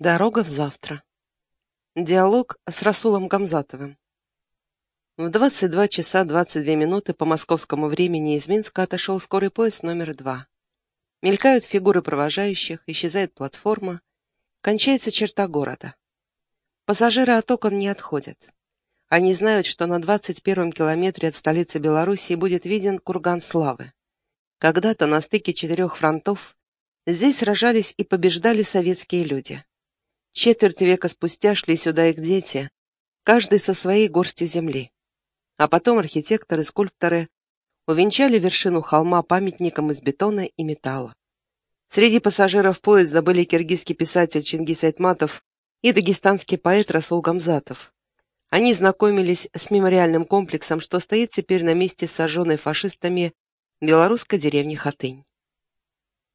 Дорога в завтра. Диалог с Расулом Гамзатовым. В 22 часа 22 минуты по московскому времени из Минска отошел скорый поезд номер два. Мелькают фигуры провожающих, исчезает платформа, кончается черта города. Пассажиры от окон не отходят. Они знают, что на 21-м километре от столицы Белоруссии будет виден курган славы. Когда-то на стыке четырех фронтов здесь сражались и побеждали советские люди. Четверть века спустя шли сюда их дети, каждый со своей горстью земли. А потом архитекторы, скульпторы увенчали вершину холма памятником из бетона и металла. Среди пассажиров поезда были киргизский писатель Чингис Айтматов и дагестанский поэт Расул Гамзатов. Они знакомились с мемориальным комплексом, что стоит теперь на месте сожженной фашистами белорусской деревни Хатынь.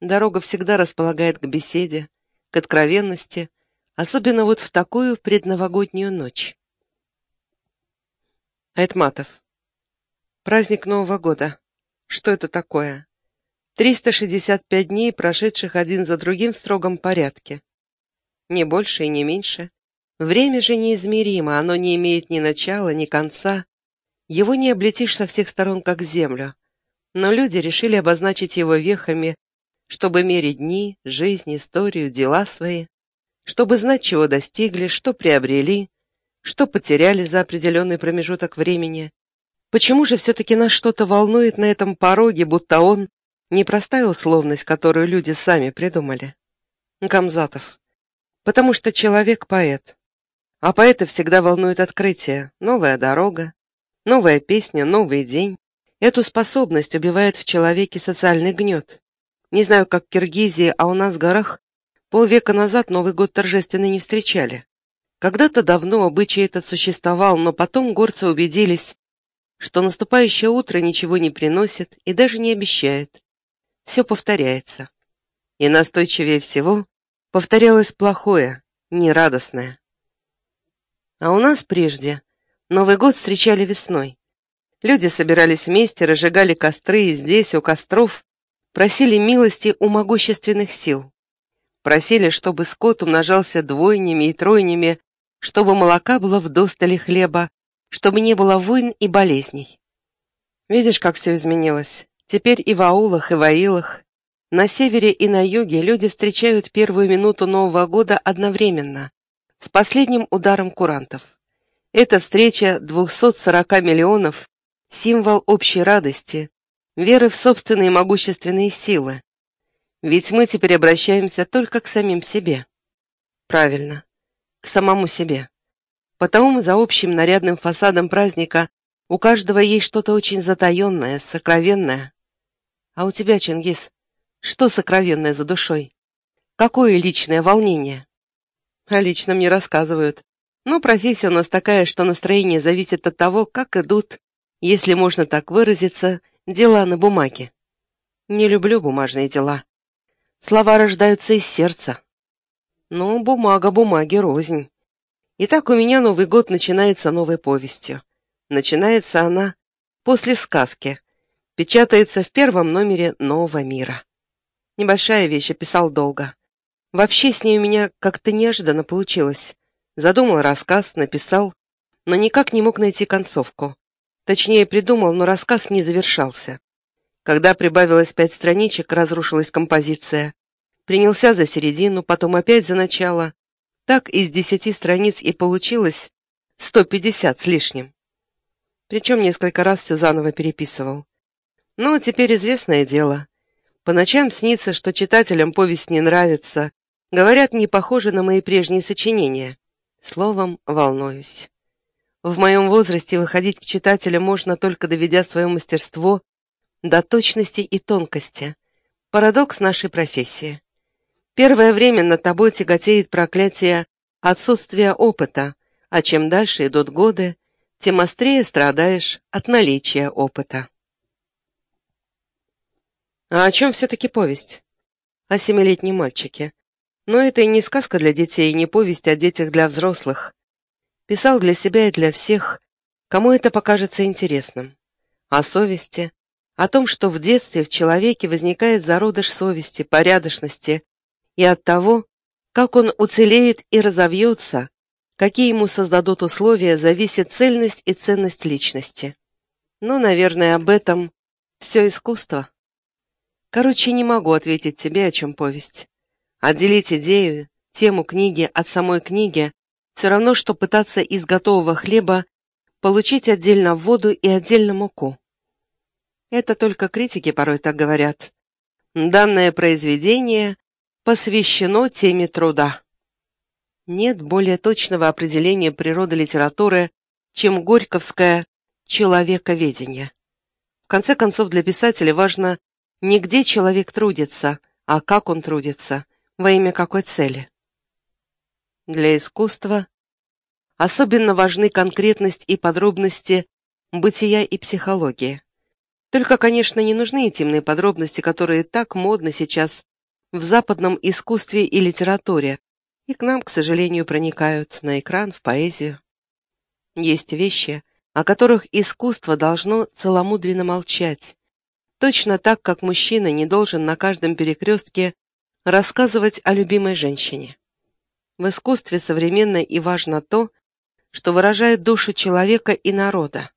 Дорога всегда располагает к беседе, к откровенности, Особенно вот в такую предновогоднюю ночь. Айтматов. Праздник Нового года. Что это такое? 365 дней, прошедших один за другим в строгом порядке. Не больше и не меньше. Время же неизмеримо, оно не имеет ни начала, ни конца. Его не облетишь со всех сторон, как землю. Но люди решили обозначить его вехами, чтобы мерить дни, жизнь, историю, дела свои чтобы знать, чего достигли, что приобрели, что потеряли за определенный промежуток времени. Почему же все-таки нас что-то волнует на этом пороге, будто он непростая условность, которую люди сами придумали? Гамзатов. Потому что человек — поэт. А поэта всегда волнует открытие, новая дорога, новая песня, новый день. Эту способность убивает в человеке социальный гнет. Не знаю, как в Киргизии, а у нас в горах Полвека назад Новый год торжественно не встречали. Когда-то давно обычай этот существовал, но потом горцы убедились, что наступающее утро ничего не приносит и даже не обещает. Все повторяется. И настойчивее всего повторялось плохое, нерадостное. А у нас прежде Новый год встречали весной. Люди собирались вместе, разжигали костры и здесь, у костров, просили милости у могущественных сил. Просили, чтобы скот умножался двойнями и тройнями, чтобы молока было в достале хлеба, чтобы не было войн и болезней. Видишь, как все изменилось. Теперь и в аулах, и в аилах, на севере и на юге люди встречают первую минуту Нового года одновременно, с последним ударом курантов. Эта встреча 240 миллионов – символ общей радости, веры в собственные могущественные силы, ведь мы теперь обращаемся только к самим себе. Правильно, к самому себе. Потому за общим нарядным фасадом праздника у каждого есть что-то очень затаенное, сокровенное. А у тебя, Чингис, что сокровенное за душой? Какое личное волнение? А лично мне рассказывают. Но профессия у нас такая, что настроение зависит от того, как идут, если можно так выразиться, дела на бумаге. Не люблю бумажные дела. Слова рождаются из сердца. Но бумага бумаги рознь. Итак, у меня Новый год начинается новой повестью. Начинается она после сказки. Печатается в первом номере «Нового мира». Небольшая вещь, описал долго. Вообще с ней у меня как-то неожиданно получилось. Задумал рассказ, написал, но никак не мог найти концовку. Точнее, придумал, но рассказ не завершался. Когда прибавилось пять страничек, разрушилась композиция. Принялся за середину, потом опять за начало. Так из десяти страниц и получилось сто пятьдесят с лишним. Причем несколько раз все заново переписывал. Ну, теперь известное дело. По ночам снится, что читателям повесть не нравится. Говорят, не похоже на мои прежние сочинения. Словом, волнуюсь. В моем возрасте выходить к читателям можно только доведя свое мастерство до точности и тонкости. Парадокс нашей профессии. Первое время над тобой тяготеет проклятие отсутствия опыта, а чем дальше идут годы, тем острее страдаешь от наличия опыта. А о чем все-таки повесть? О семилетнем мальчике. Но это и не сказка для детей, и не повесть о детях для взрослых. Писал для себя и для всех, кому это покажется интересным. О совести, о том, что в детстве в человеке возникает зародыш совести, порядочности и от того, Как он уцелеет и разовьется, какие ему создадут условия, зависит цельность и ценность личности. Ну, наверное, об этом все искусство. Короче, не могу ответить тебе, о чем повесть. Отделить идею, тему книги от самой книги все равно, что пытаться из готового хлеба получить отдельно воду и отдельно муку. Это только критики порой так говорят. Данное произведение посвящено теме труда. Нет более точного определения природы литературы, чем горьковское человековедение. В конце концов, для писателя важно не где человек трудится, а как он трудится, во имя какой цели. Для искусства особенно важны конкретность и подробности бытия и психологии. Только, конечно, не нужны интимные подробности, которые так модны сейчас в западном искусстве и литературе, и к нам, к сожалению, проникают на экран, в поэзию. Есть вещи, о которых искусство должно целомудренно молчать, точно так, как мужчина не должен на каждом перекрестке рассказывать о любимой женщине. В искусстве современно и важно то, что выражает душу человека и народа.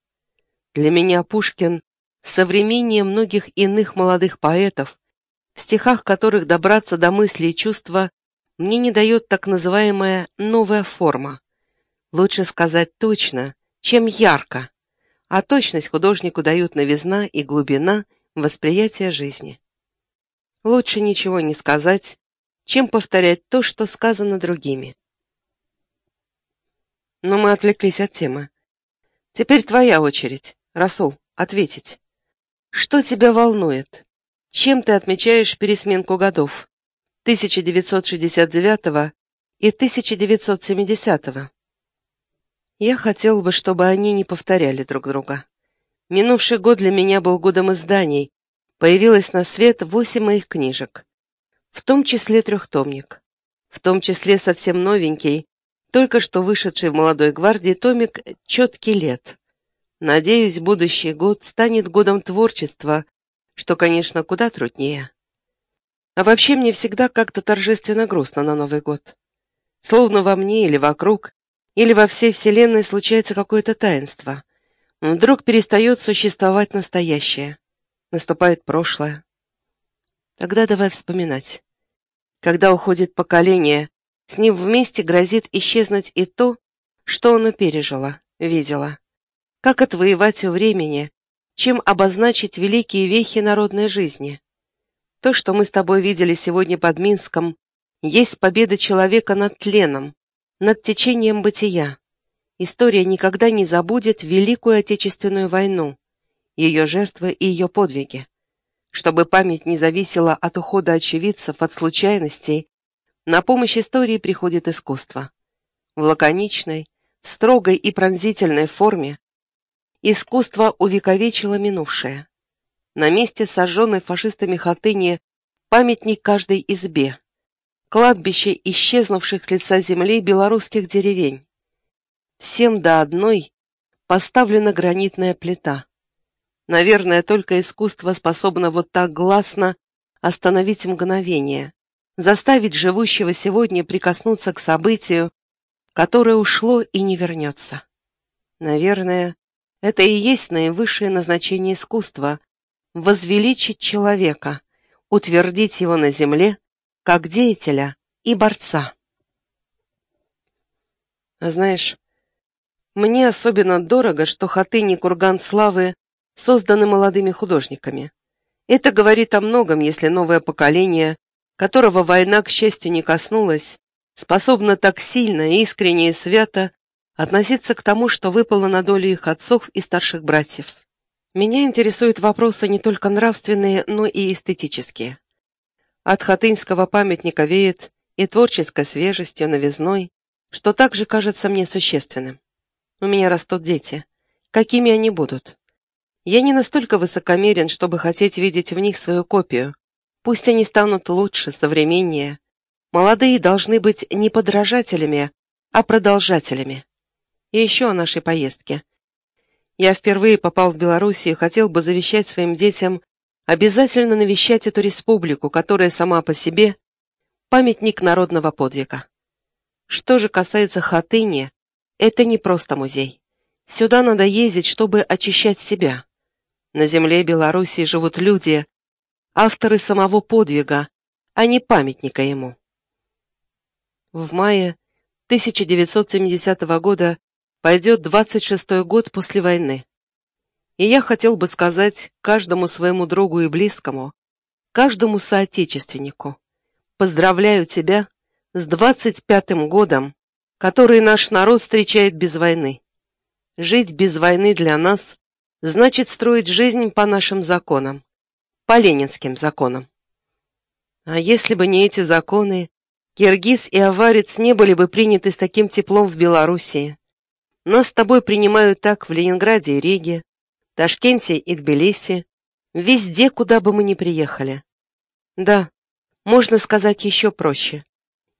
Для меня Пушкин — современнее многих иных молодых поэтов, в стихах которых добраться до мысли и чувства мне не дает так называемая новая форма. Лучше сказать точно, чем ярко, а точность художнику дают новизна и глубина восприятия жизни. Лучше ничего не сказать, чем повторять то, что сказано другими. Но мы отвлеклись от темы. Теперь твоя очередь, Расул, ответить. Что тебя волнует? Чем ты отмечаешь пересменку годов? 1969 и 1970 -го? Я хотел бы, чтобы они не повторяли друг друга. Минувший год для меня был годом изданий. Появилось на свет восемь моих книжек. В том числе трехтомник. В том числе совсем новенький, только что вышедший в молодой гвардии томик «Четкий лет». Надеюсь, будущий год станет годом творчества, что, конечно, куда труднее. А вообще мне всегда как-то торжественно грустно на Новый год. Словно во мне или вокруг, или во всей Вселенной случается какое-то таинство. Вдруг перестает существовать настоящее. Наступает прошлое. Тогда давай вспоминать. Когда уходит поколение, с ним вместе грозит исчезнуть и то, что оно пережило, видело. Как отвоевать у времени, чем обозначить великие вехи народной жизни. То, что мы с тобой видели сегодня под Минском, есть победа человека над тленом, над течением бытия. История никогда не забудет Великую Отечественную войну, ее жертвы и ее подвиги. Чтобы память не зависела от ухода очевидцев, от случайностей, на помощь истории приходит искусство. В лаконичной, строгой и пронзительной форме искусство увековечило минувшее. На месте сожженной фашистами хатыни памятник каждой избе, кладбище исчезнувших с лица земли белорусских деревень. Всем до одной поставлена гранитная плита. Наверное, только искусство способно вот так гласно остановить мгновение, заставить живущего сегодня прикоснуться к событию, которое ушло и не вернется. Наверное, это и есть наивысшее назначение искусства — возвеличить человека, утвердить его на земле как деятеля и борца. А знаешь, мне особенно дорого, что Хатынь и Курган Славы созданы молодыми художниками. Это говорит о многом, если новое поколение которого война, к счастью, не коснулась, способна так сильно, искренне и свято относиться к тому, что выпало на долю их отцов и старших братьев. Меня интересуют вопросы не только нравственные, но и эстетические. От хатынского памятника веет и творческой свежестью, новизной, что также кажется мне существенным. У меня растут дети. Какими они будут? Я не настолько высокомерен, чтобы хотеть видеть в них свою копию, Пусть они станут лучше, современнее. Молодые должны быть не подражателями, а продолжателями. И еще о нашей поездке. Я впервые попал в Белоруссию и хотел бы завещать своим детям обязательно навещать эту республику, которая сама по себе памятник народного подвига. Что же касается Хатыни, это не просто музей. Сюда надо ездить, чтобы очищать себя. На земле Белоруссии живут люди, авторы самого подвига, а не памятника ему. В мае 1970 года пойдет 26-й год после войны. И я хотел бы сказать каждому своему другу и близкому, каждому соотечественнику, поздравляю тебя с 25-м годом, который наш народ встречает без войны. Жить без войны для нас значит строить жизнь по нашим законам, по ленинским законам. А если бы не эти законы, киргиз и аварец не были бы приняты с таким теплом в Белоруссии. Нас с тобой принимают так в Ленинграде и Риге, Ташкенте и Тбилиси, везде, куда бы мы ни приехали. Да, можно сказать еще проще.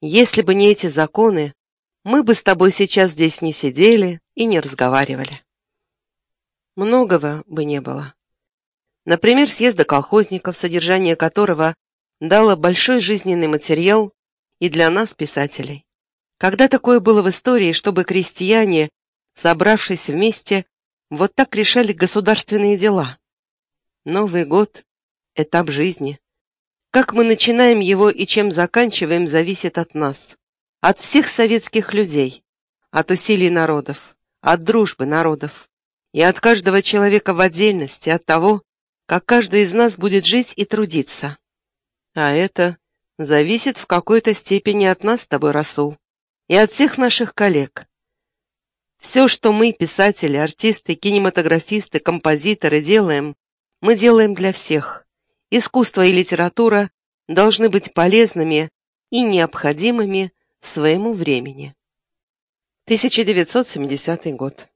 Если бы не эти законы, мы бы с тобой сейчас здесь не сидели и не разговаривали. Многого бы не было. Например, съезда колхозников, содержание которого дало большой жизненный материал и для нас, писателей. Когда такое было в истории, чтобы крестьяне, собравшись вместе, вот так решали государственные дела. Новый год — этап жизни. Как мы начинаем его и чем заканчиваем, зависит от нас. От всех советских людей. От усилий народов. От дружбы народов. И от каждого человека в отдельности, от того, как каждый из нас будет жить и трудиться. А это зависит в какой-то степени от нас с тобой, Расул, и от всех наших коллег. Все, что мы, писатели, артисты, кинематографисты, композиторы, делаем, мы делаем для всех. Искусство и литература должны быть полезными и необходимыми своему времени. 1970 год.